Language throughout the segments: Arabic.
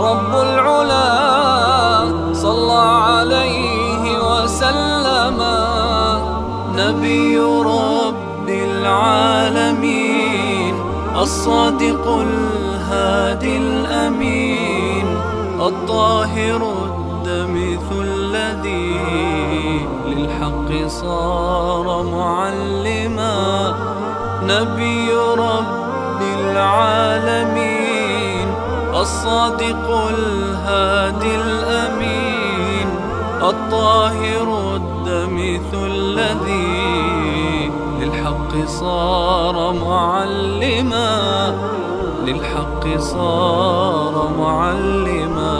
رب العلا صلى عليه وسلم نبي رب العالمين الصادق الهادي الأمين الطاهر الدمث الذي للحق صار معلما نبي رب العالمين. الصادق الهادي الأمين الطاهر الدمث الذي للحق صار معلما للحق صار معلما.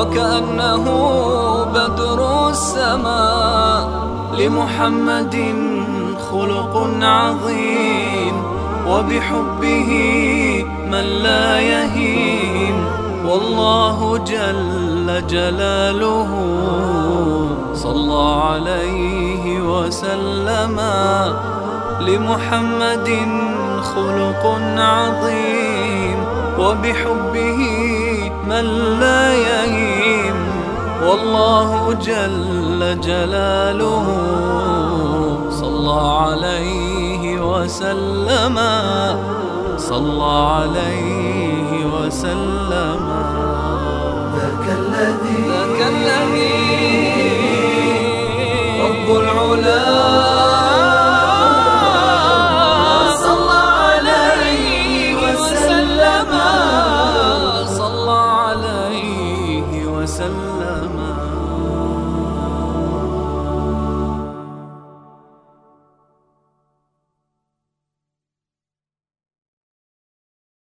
وكأنه بدر السماء لمحمد خلق عظيم وبحبه من لا يهيم والله جل جلاله صلى عليه وسلم لمحمد خلق عظيم وبحبه من لا يهيم والله جل جلاله صلى عليه وسلم صلى عليه وسلم. ذاك الذي ذاك الذي